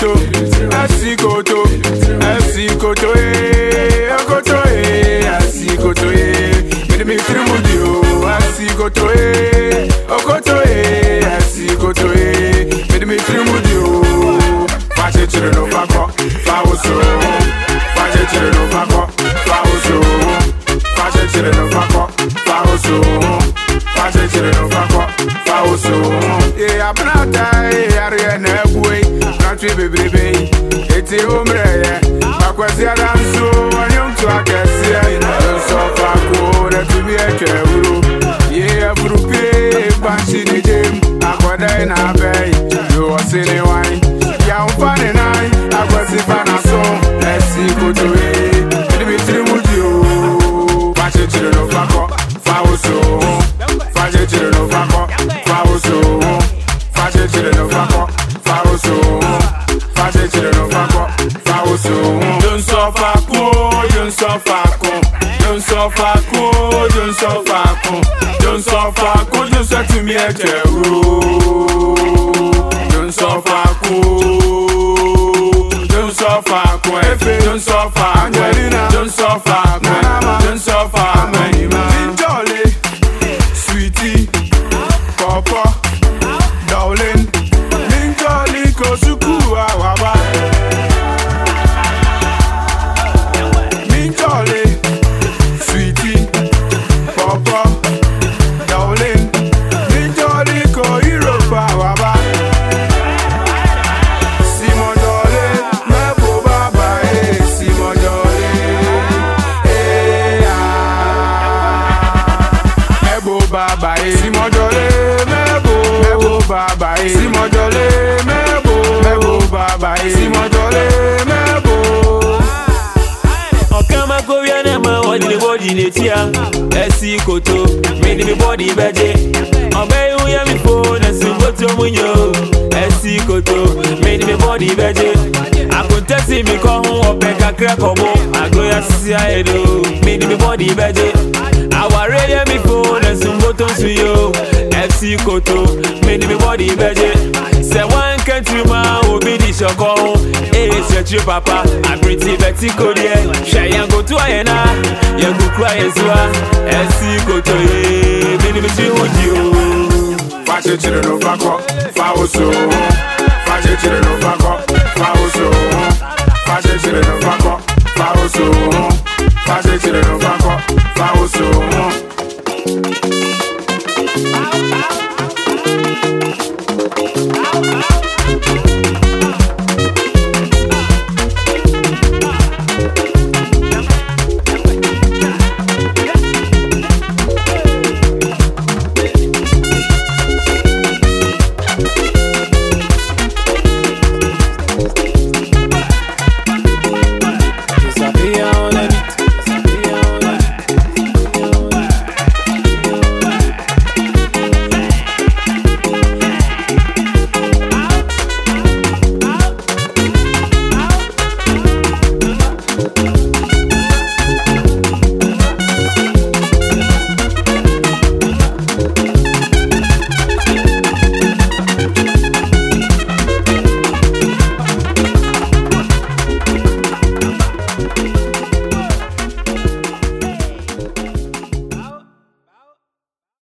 photo baby, bebrebe yi eti omi. sọ́fà kún ojú ń sọ́fà kún ojú ń sọ́fà kún ojú ń sẹ́tù mi ẹ̀jẹ̀ ro ojú ń sọ́fà kún ojú ń sọ́fà kún efe ojú ń sọ́fà kún ẹ̀rínà ojú ń sọ́fà kún ojú ń sọ́fà kún ẹ̀yìnmá. jíjọ́lé suwiti kọ̀ọ̀pọ̀ dọ̀ọ́lé níjọ́lé kò sùkúrù àwà. bàbá yìí. Símọ́jọ́lé mẹ́bò. Mẹ́bò bàbá yìí. Símọ́jọ́lé mẹ́bò. Mẹ́bò bàbá yìí. Símọ́jọ́lé mẹ́bò. Ọ̀kan máa gorí ẹ̀nà mọ́ ọ̀dìní bọ́dì ní etí à. Ẹ̀sìn kòtò mi níbi bọ́dì bẹ́jẹ́. Ọ̀bẹ irun yẹ́ mi fò lẹ́sìn kó tí ó mú yàn o. Ẹ̀sìn kòtò mi níbi bọ́dì bẹ́jẹ́. Àkùntẹ́sì mi kọ́ hun ọ̀bẹ kakra kọ̀ mọ́. Àgbóyà sísí ayé do mi níbi bọ́dì bẹ́jẹ́ cotton to you FC Koto made body beje Say one country man will be the shoko Eh, set you papa I'm pretty Betty Kodie Share yang go to Ayena Yang go cry as you are FC Koto eh Made me see what you Fashe chile no fako Fa fashion to the no fako Fa oso Fashe